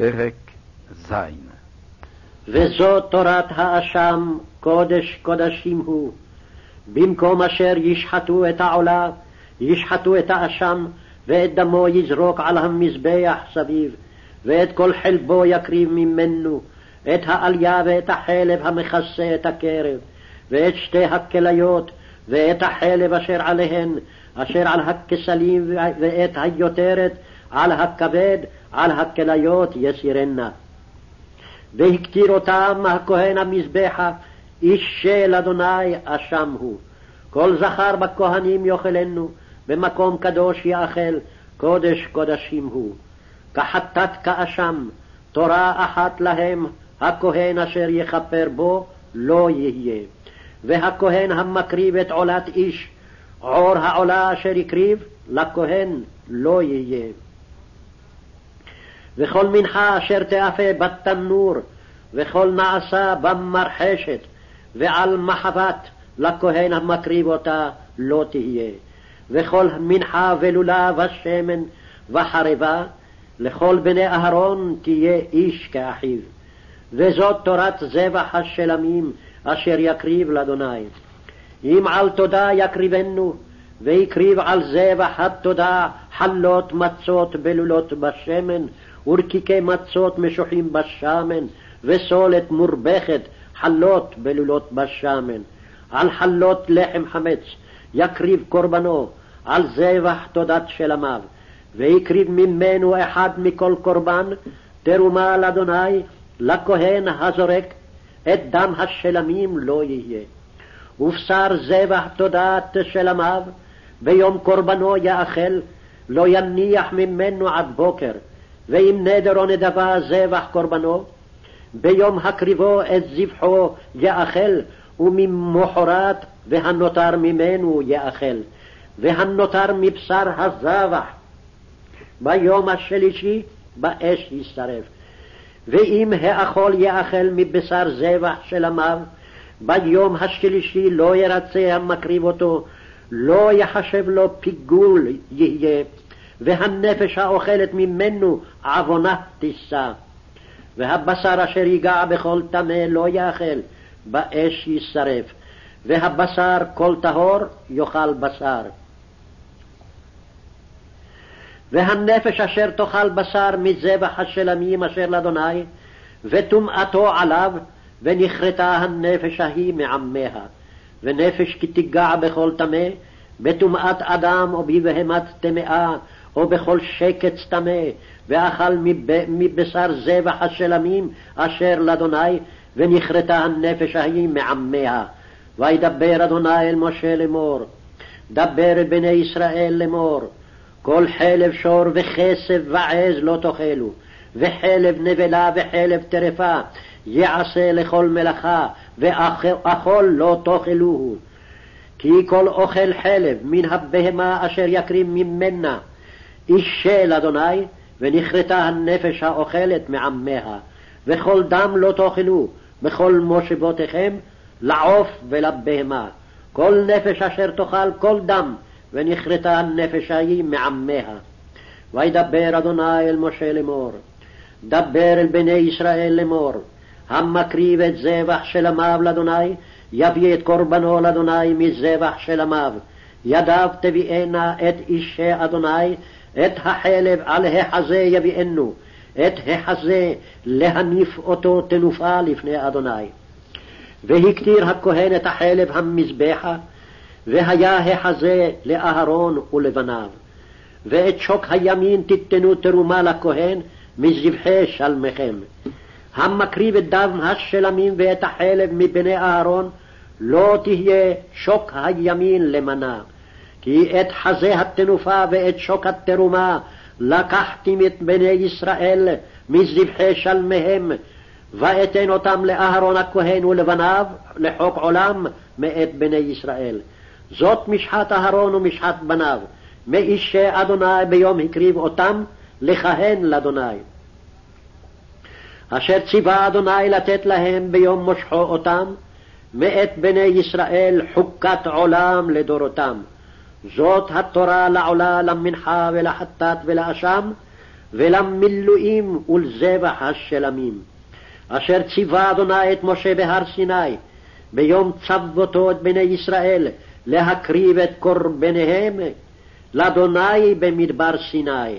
פרק ז. וזאת תורת האשם, קודש קודשים הוא. במקום אשר ישחטו את העולה, ישחטו את האשם, ואת דמו יזרוק על המזבח סביב, ואת כל חלבו יקריב ממנו, את העלייה ואת החלב המכסה את הקרב, ואת שתי הכליות, ואת החלב אשר עליהן, אשר על הכסלים, ואת היותרת על הכבד, על הכליות יסירנה. והקטיר אותם הכהן המזבחה, איש של אדוני אשם הוא. כל זכר בכהנים יאכלנו, במקום קדוש יאכל, קודש קודשים הוא. כחטאת כאשם, תורה אחת להם, הכהן אשר יכפר בו לא יהיה. והכהן המקריב את עולת איש, עור העולה אשר הקריב, לכהן לא יהיה. וכל מנחה אשר תאפה בתנור, וכל נעשה במרחשת, ועל מחבת לכהן המקריב אותה לא תהיה. וכל מנחה ולולה ושמן וחרבה, לכל בני אהרון תהיה איש כאחיו. וזאת תורת זבח השלמים אשר יקריב לאדוני. אם על תודה יקריבנו, והקריב על זבח התודה חלות מצות בלולות בשמן, ורקיקי מצות משוחים בשמן, וסולת מורבכת חלות בלולות בשמן. על חלות לחם חמץ יקריב קורבנו, על זבח תודת שלמיו. והקריב ממנו אחד מכל קורבן, תרומה לאדוני, לכהן הזורק, את דם השלמים לא יהיה. ובשר זבח תודת שלמיו, ביום קורבנו יאכל, לא יניח ממנו עד בוקר, ואם נדר או נדבה זבח קורבנו, ביום הקריבו את זבחו יאכל, וממחרת והנותר ממנו יאכל, והנותר מבשר הזבח. ביום השלישי באש ישרף. ואם האכול יאכל מבשר זבח של עמיו, ביום השלישי לא ירצה המקריב אותו, לא יחשב לו פיגול יהיה, והנפש האוכלת ממנו עוונה תישא. והבשר אשר ייגע בכל טמא לא יאכל, באש יישרף, והבשר כל טהור יאכל בשר. והנפש אשר תאכל בשר מזבח השלמים אשר לאדוני, וטומאתו עליו, ונכרתה הנפש ההיא מעמיה. ונפש כי תיגע בכל טמא, בטומאת אדם או בבהמת טמאה, או בכל שקץ טמא, ואכל מבשר זבח השלמים אשר לאדוני, ונכרתה הנפש ההיא מעמיה. וידבר אדוני אל משה לאמור, דבר אל בני ישראל לאמור, כל חלב שור וכסף ועז לא תאכלו, וחלב נבלה וחלב טרפה יעשה לכל מלאכה, ואכול לא תאכלוהו. כי כל אוכל חלב מן הבהמה אשר יקרים ממנה, אישל אדוני, ונכרתה הנפש האוכלת מעמיה, וכל דם לא תאכלו, בכל מושבותיכם, לעוף ולבהמה. כל נפש אשר תאכל כל דם, ונכרתה הנפש ההיא מעמיה. וידבר אדוני אל משה לאמור, דבר אל בני ישראל לאמור, המקריב את זבח של עמיו לאדוני, יביא את קורבנו לאדוני מזבח של עמיו. ידיו תביאנה את אישי אדוני, את החלב על החזה יביאנו, את החזה להניף אותו תנופה לפני אדוני. והקטיר הכהן את החלב המזבחה, והיה החזה לאהרון ולבניו. ואת שוק הימין תיתנו תרומה לכהן מזבחי שלמיכם. המקריב את דם השלמים ואת החלב מבני אהרון, לא תהיה שוק הימין למנה. כי את חזה התנופה ואת שוק התרומה לקחתי את בני ישראל מזבחי שלמיהם, ואתן אותם לאהרון הכהן ולבניו לחוק עולם מאת בני ישראל. זאת משחת אהרון ומשחת בניו, מאישי אדוני ביום הקריב אותם לכהן לאדוני. אשר ציווה אדוני לתת להם ביום מושכו אותם, מאת בני ישראל חוקת עולם לדורותם. זאת התורה לעולה, למנחה ולחטאת ולאשם, ולמילואים ולזבח השלמים. אשר ציווה אדוני את משה בהר סיני, ביום צוותו את בני ישראל, להקריב את קורבניהם לאדוני במדבר סיני.